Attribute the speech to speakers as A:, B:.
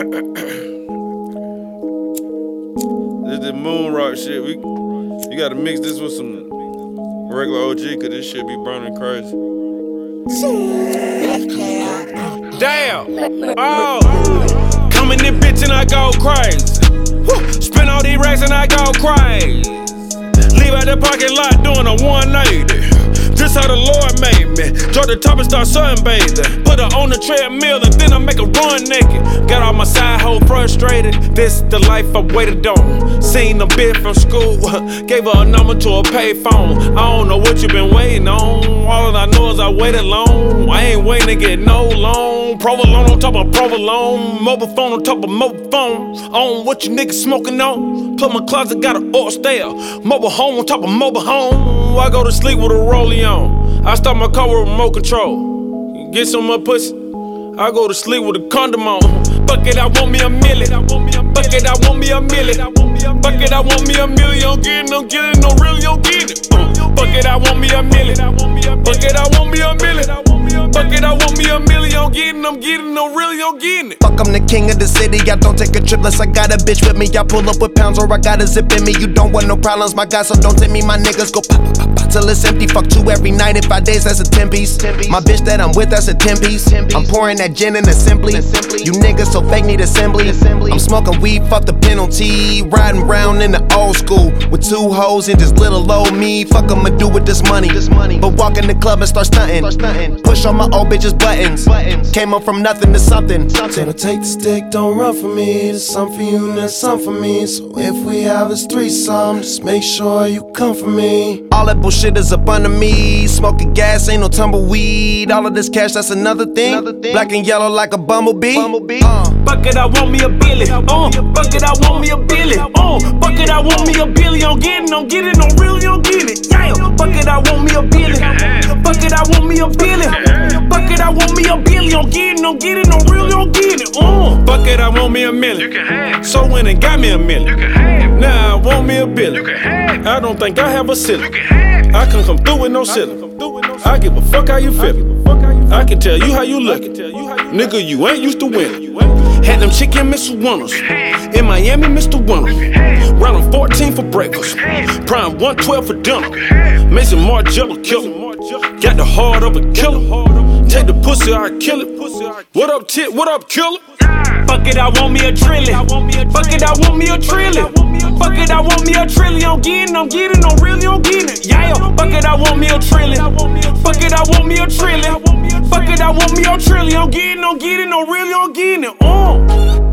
A: this is the moon rock shit. We you gotta mix this with some regular OG, cause this shit be burning crazy. Damn! Oh! Come in bitch and I go crazy. Woo. Spend all these racks and I go crazy. Leave out the parking lot doing a 180. This how the Lord made me. Drop the top and start sunbathing. Put her on the treadmill and then I make her run naked. Got all my side hoe frustrated. This the life I waited on. Seen a bit from school. Gave her a number to a payphone. I don't know what you been waiting on. All I know is I waited long. I ain't waiting to get no loan. Provolone on top of provolone. Mobile phone on top of mobile phone. On what you niggas smoking on. Put my closet got an stale. Mobile home on top of mobile home. I go to sleep with a rollie on. I start my car with remote control. Get some more pussy. I go to sleep with a condom on. Fuck it, I want me a million. Fuck it, I want me a million. Fuck it, I want me a million. Get no get it, no really, don't get it. Uh, Fuck it, I want me a million. Fuck it, I want me a million. Fuck it, I want me a million. Getting, I'm getting, no really, I'm getting it.
B: Fuck, I'm the king of the city. I don't take a trip unless I got a bitch with me. I pull up with pounds or I got a zip in me. You don't want no problems, my guy, so don't take me. My niggas go pop, pop, pop till it's empty. Fuck two every night in five days, that's a 10 piece. My bitch that I'm with, that's a 10 piece. I'm pouring that gin in the assembly. You niggas so fake need assembly. I'm smoking weed, fuck the penalty. Riding round in the old school with two hoes and just little old me. Fuck I'ma do with this money. But walk in the club and start stunting. Push on my old bitches buttons. Came up from nothing to something.
C: Gonna take the stick, don't run for me. There's some for you, and there's some for me. So if we have this threesome, just make sure you come for me.
B: All that bullshit is up under me. Smoking gas, ain't no tumbleweed. All of this cash, that's another thing. Black and yellow like a bumblebee. bumblebee. Uh.
A: Fuck it, I want me a billion. Uh, fuck it, I want me a billion. Uh, fuck it, I want me a billion. Get it, don't get it, don't really, don't get it. Yeah, fuck it, I want me a billion. Fuck it, I want me a billion. Fuck it, I want me a billion. Get it, don't get it, don't really, don't get it. Uh, fuck it, I want me a million. So when it got me a million. Now I want me a billion. I don't think I have a ceiling. I can come through with no ceiling. I give a fuck how you feelin'. I can tell you how you lookin'. Nigga, you ain't used to winning. Had them chicken Mr. Winners. In Miami, Mr. Winner. Round 14 for breakfast. Prime 112 for dinner. Maison Margiela killer. Got the heart of a killer. Take the pussy, I kill it. What up, tit? What up, killer? Fuck it, I want me a trillion. Fuck it, I want me a trillion. Fuck it, I want me a trillion. I'm getting, I'm getting, I'm really, I'm getting it. Yeah, fuck it, I want me a trillion. Fuck it, I want me a trillion. Fuck it, I want me a trillion. I'm getting, I'm getting, I'm really, I'm getting it. Uh.